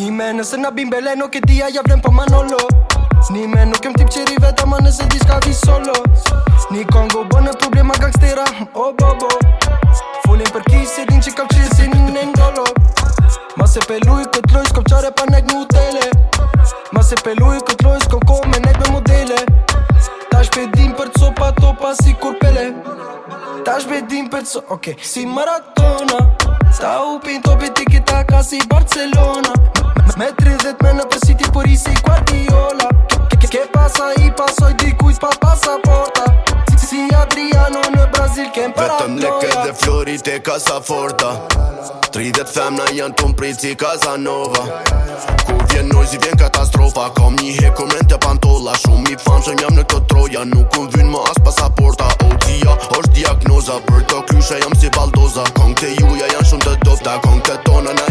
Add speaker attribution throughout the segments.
Speaker 1: Snime nëse në bimbe le nuk e dija ja vrem pa po manolo Snime nuk jem tip qeri veta ma nëse di s'ka vi solo Ni kongo bënë problema gangstera, o oh, bobo Fullin për kisi din që kam qesi në Ma se pelui këtë loj s'kom qare pa nek në utele Ma se pelui këtë loj s'kom ko nek me modele Ta shpedim për copa topa si kur pele Ta shpedim për copa, okay. si maratona Ta upin topi tiki taka si Barcelona Me 30 me në të city për i si Guardiola po Ke pasa i pasoj dikujt pa pasaporta Si Adriano në Brazil kem para Vetëm leke dhe
Speaker 2: flori te kasa forta 30 femna janë të mpriti Casanova Ku vjen nojzi vjen katastrofa Kam një hekomen të pantola Shumë i fanë që njëm në këtë troja Nuk unë vynë më as pasaporta Odia është diagnoza Për të kryshe jam si baldoza Kong të juja janë shumë të dofta Kong të tona na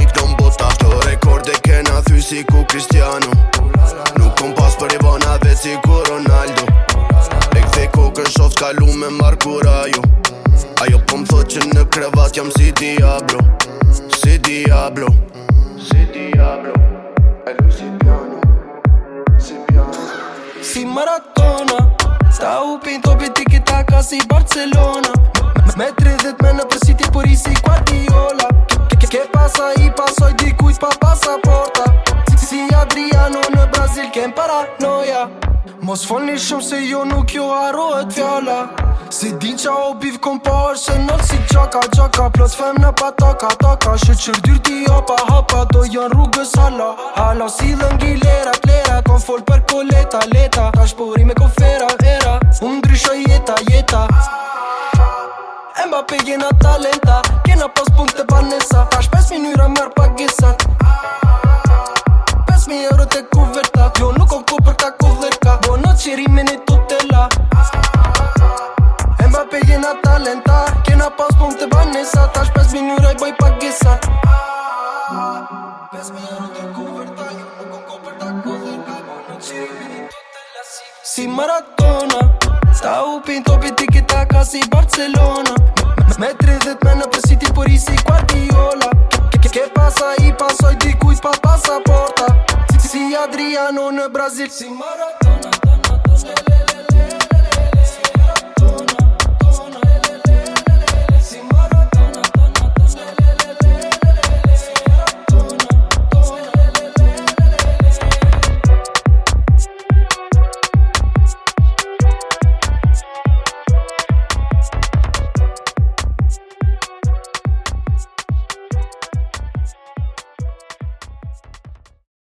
Speaker 2: Ronaldo E këthej kokën shoft kalu me Marku Rajo Ajo po më thot që në krevat jam si Diablo Si Diablo Si Diablo E lu si piano
Speaker 1: Si piano Si Maratona Ta u pin topi tiki taka si Barcelona Me 30 me në ti për i si Guardiola Ke pasa i pasoj dikujt pa pasaporta Si Adriano në Brazil kem para no Mos fol një shumë se jo nuk jo arro fjalla Se Si din qa o biv kom pa është e si gjaka gjaka Plot fem në pataka taka Shë qërë dyrë ti hapa hapa do janë rrugës hala Hala si dhe ngi lera plera Kom fol për ko leta leta Ta shpori me kofera, era Unë ndrysha jeta jeta Emba pe jena talenta Kena pas punkte pa nesa Ta shpes minyra mërë pa gjesat sa Pes me rrë të kuver të një Më kënë kuver kodhe Më në qirë Si Maradona Sta u pinë topi tiki ta ka si Barcelona Me 30 dhe të menë për si për i si Quartiola Ke pasa i pasoj di kujt pa pasaporta Si Adriano në Brazil Si Maradona